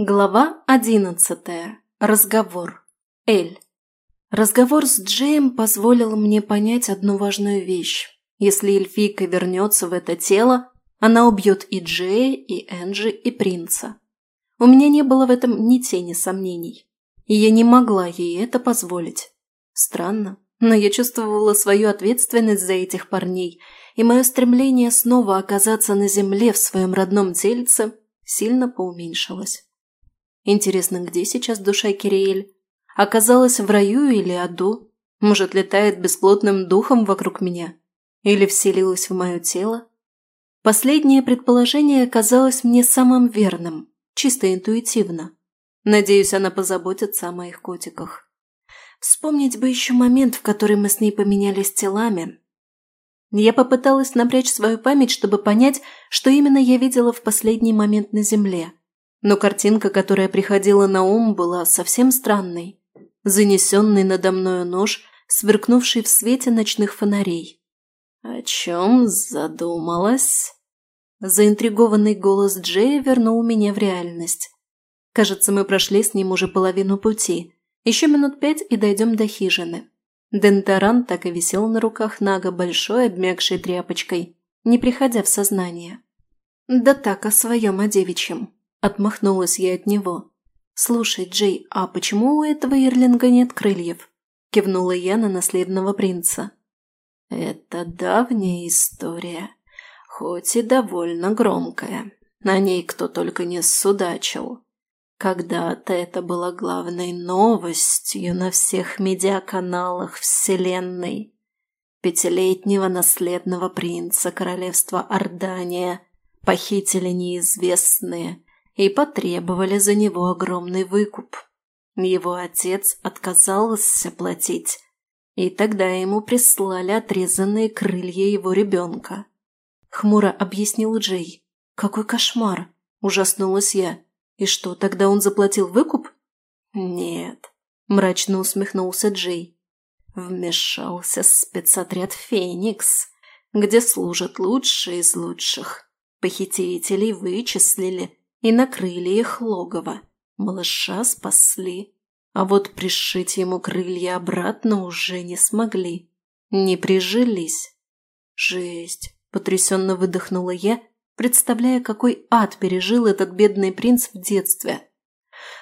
Глава одиннадцатая. Разговор. Эль. Разговор с Джеем позволил мне понять одну важную вещь. Если эльфийка вернется в это тело, она убьет и Джея, и Энджи, и принца. У меня не было в этом ни тени сомнений. И я не могла ей это позволить. Странно, но я чувствовала свою ответственность за этих парней, и мое стремление снова оказаться на земле в своем родном тельце сильно поуменьшилось. Интересно, где сейчас душа Кириэль? Оказалась в раю или аду? Может, летает бесплотным духом вокруг меня? Или вселилась в мое тело? Последнее предположение казалось мне самым верным, чисто интуитивно. Надеюсь, она позаботится о моих котиках. Вспомнить бы еще момент, в который мы с ней поменялись телами. Я попыталась напрячь свою память, чтобы понять, что именно я видела в последний момент на Земле – но картинка, которая приходила на ум, была совсем странной. Занесенный надо мною нож, сверкнувший в свете ночных фонарей. «О чем задумалась?» Заинтригованный голос Джея вернул меня в реальность. Кажется, мы прошли с ним уже половину пути. Еще минут пять и дойдем до хижины. Дентаран так и висел на руках Нага, большой, обмякшей тряпочкой, не приходя в сознание. Да так о своем, о девичьем. Отмахнулась я от него. «Слушай, Джей, а почему у этого Ирлинга нет крыльев?» Кивнула я на наследного принца. «Это давняя история, хоть и довольно громкая. На ней кто только не судачил. Когда-то это было главной новостью на всех медиаканалах Вселенной. Пятилетнего наследного принца королевства Ордания похитили неизвестные – и потребовали за него огромный выкуп. Его отец отказался платить, и тогда ему прислали отрезанные крылья его ребенка. Хмуро объяснил Джей. «Какой кошмар!» – ужаснулась я. «И что, тогда он заплатил выкуп?» «Нет», – мрачно усмехнулся Джей. Вмешался спецотряд «Феникс», где служат лучшие из лучших. Похитителей вычислили и накрыли их логово. Малыша спасли. А вот пришить ему крылья обратно уже не смогли. Не прижились. «Жесть!» – потрясенно выдохнула я, представляя, какой ад пережил этот бедный принц в детстве.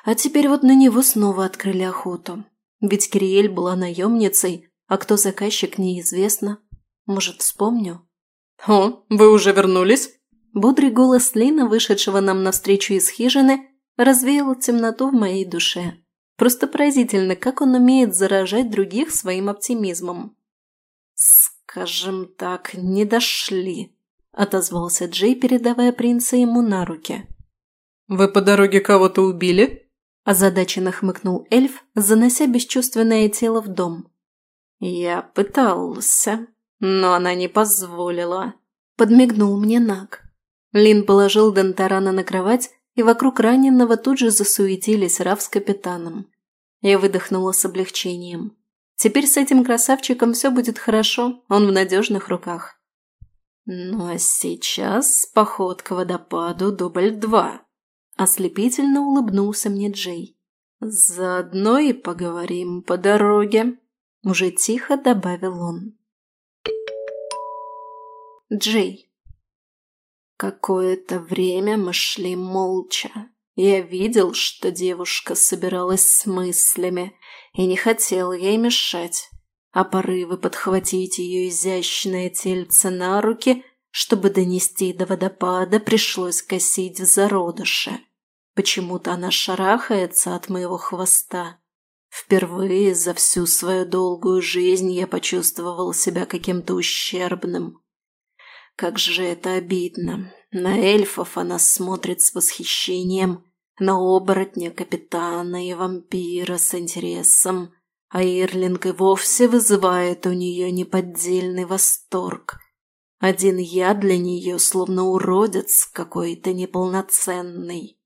А теперь вот на него снова открыли охоту. Ведь Кириэль была наемницей, а кто заказчик неизвестно. Может, вспомню? «О, вы уже вернулись?» Бодрый голос Лина, вышедшего нам навстречу из хижины, развеял темноту в моей душе. Просто поразительно, как он умеет заражать других своим оптимизмом. «Скажем так, не дошли», – отозвался Джей, передавая принца ему на руки. «Вы по дороге кого-то убили?» – озадаченно хмыкнул эльф, занося бесчувственное тело в дом. «Я пытался, но она не позволила», – подмигнул мне Наг. Лин положил Донтарана на кровать, и вокруг раненого тут же засуетились Раф с капитаном. Я выдохнула с облегчением. Теперь с этим красавчиком все будет хорошо, он в надежных руках. Ну а сейчас поход к водопаду дубль два. Ослепительно улыбнулся мне Джей. Заодно и поговорим по дороге. Уже тихо добавил он. Джей. Какое-то время мы шли молча. Я видел, что девушка собиралась с мыслями и не хотел ей мешать, а порывы подхватить ее изящное тельце на руки, чтобы донести до водопада, пришлось косить в зародыше. Почему-то она шарахается от моего хвоста. Впервые за всю свою долгую жизнь я почувствовал себя каким-то ущербным. Как же это обидно. На эльфов она смотрит с восхищением, на оборотня, капитана и вампира с интересом, а Ирлинг и вовсе вызывает у нее неподдельный восторг. Один я для нее словно уродец какой-то неполноценный.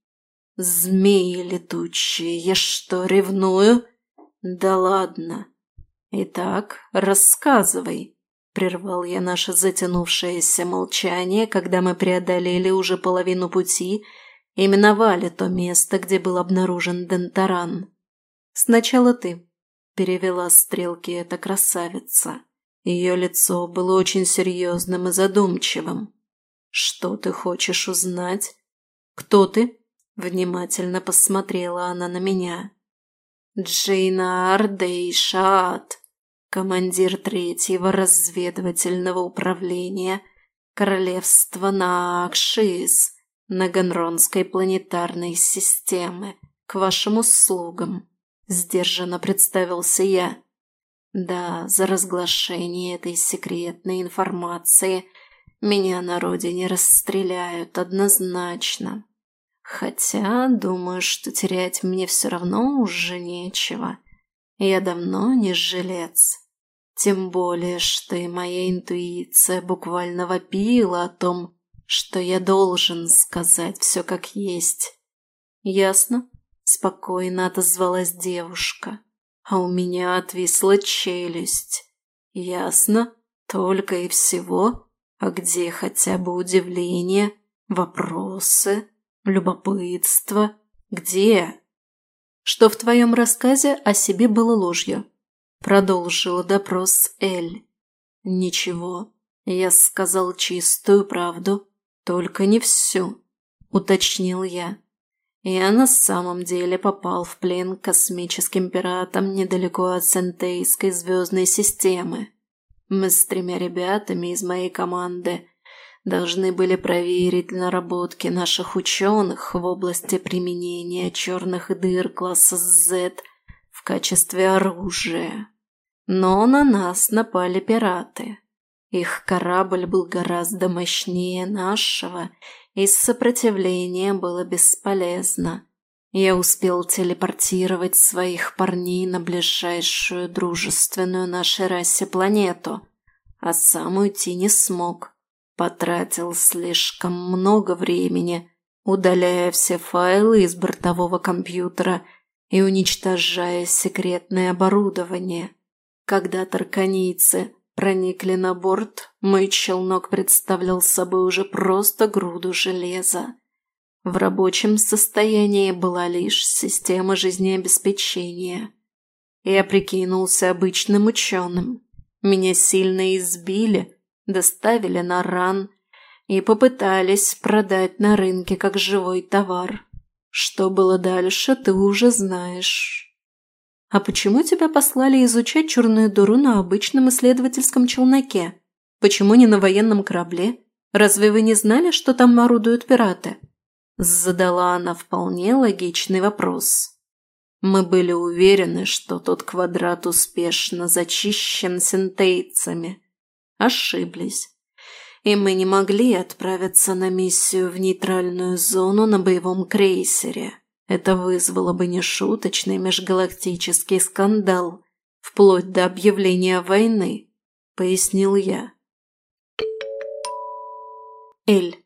Змеи летучие, я что, ревную? Да ладно. Итак, рассказывай. Прервал я наше затянувшееся молчание, когда мы преодолели уже половину пути и миновали то место, где был обнаружен Дентаран. «Сначала ты», – перевела стрелки эта красавица. Ее лицо было очень серьезным и задумчивым. «Что ты хочешь узнать? Кто ты?» – внимательно посмотрела она на меня. «Джейна Ардей командир третьего разведывательного управления Королевства Накшис Нагонронской планетарной системы. К вашим услугам. Сдержанно представился я. Да, за разглашение этой секретной информации меня на родине расстреляют однозначно. Хотя, думаю, что терять мне все равно уже нечего. — я давно не жилец. Тем более, что и моя интуиция буквально вопила о том, что я должен сказать все как есть. «Ясно?» – спокойно отозвалась девушка. А у меня отвисла челюсть. «Ясно? Только и всего? А где хотя бы удивление, вопросы, любопытство? Где?» что в твоем рассказе о себе было ложью. Продолжила допрос Эль. Ничего, я сказал чистую правду, только не всю, уточнил я. Я на самом деле попал в плен к космическим пиратам недалеко от Сентейской звездной системы. Мы с тремя ребятами из моей команды должны были проверить наработки наших ученых в области применения черных дыр класса Z в качестве оружия. Но на нас напали пираты. Их корабль был гораздо мощнее нашего, и сопротивление было бесполезно. Я успел телепортировать своих парней на ближайшую дружественную нашей расе планету, а сам уйти не смог потратил слишком много времени, удаляя все файлы из бортового компьютера и уничтожая секретное оборудование. Когда тарканийцы проникли на борт, мой челнок представлял собой уже просто груду железа. В рабочем состоянии была лишь система жизнеобеспечения. Я прикинулся обычным ученым. Меня сильно избили – доставили на ран и попытались продать на рынке как живой товар. Что было дальше, ты уже знаешь. А почему тебя послали изучать черную дуру на обычном исследовательском челноке? Почему не на военном корабле? Разве вы не знали, что там орудуют пираты? Задала она вполне логичный вопрос. Мы были уверены, что тот квадрат успешно зачищен синтейцами, ошиблись. И мы не могли отправиться на миссию в нейтральную зону на боевом крейсере. Это вызвало бы нешуточный межгалактический скандал, вплоть до объявления войны, пояснил я. Эль.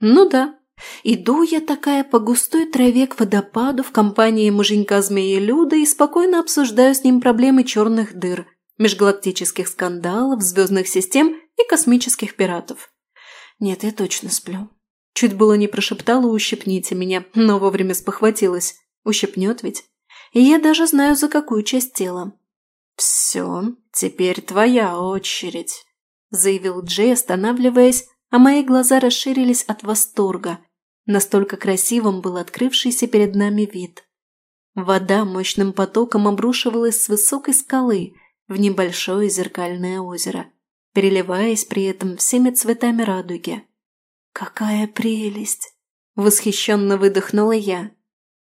Ну да, Иду я такая по густой траве к водопаду в компании муженька-змеи Люда и спокойно обсуждаю с ним проблемы черных дыр, межгалактических скандалов, звездных систем и космических пиратов. Нет, я точно сплю. Чуть было не прошептала «ущипните меня», но вовремя спохватилась. Ущипнет ведь. И я даже знаю, за какую часть тела. «Все, теперь твоя очередь», – заявил Джей, останавливаясь, а мои глаза расширились от восторга. Настолько красивым был открывшийся перед нами вид. Вода мощным потоком обрушивалась с высокой скалы в небольшое зеркальное озеро, переливаясь при этом всеми цветами радуги. «Какая прелесть!» – восхищенно выдохнула я.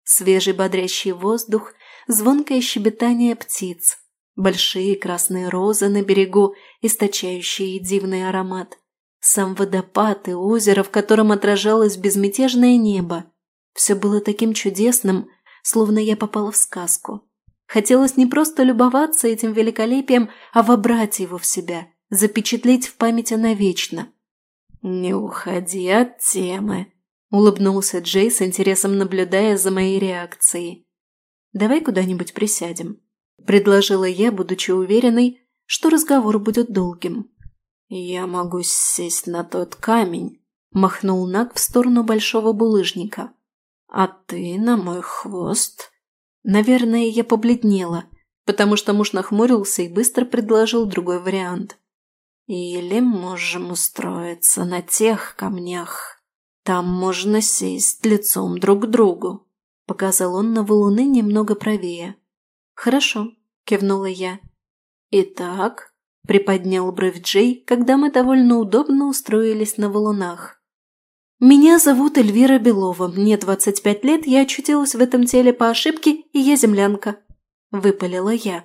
Свежий бодрящий воздух, звонкое щебетание птиц, большие красные розы на берегу, источающие дивный аромат, сам водопад и озеро, в котором отражалось безмятежное небо. Все было таким чудесным, словно я попала в сказку. Хотелось не просто любоваться этим великолепием, а вобрать его в себя, запечатлеть в памяти навечно. «Не уходи от темы», – улыбнулся Джей с интересом, наблюдая за моей реакцией. «Давай куда-нибудь присядем», – предложила я, будучи уверенной, что разговор будет долгим. «Я могу сесть на тот камень», – махнул Нак в сторону большого булыжника. «А ты на мой хвост?» Наверное, я побледнела, потому что муж нахмурился и быстро предложил другой вариант. «Или можем устроиться на тех камнях. Там можно сесть лицом друг к другу», – показал он на валуны немного правее. «Хорошо», – кивнула я. «Итак», – приподнял бровь Джей, когда мы довольно удобно устроились на валунах. Меня зовут Эльвира Белова, мне 25 лет, я очутилась в этом теле по ошибке, и я землянка. Выпалила я.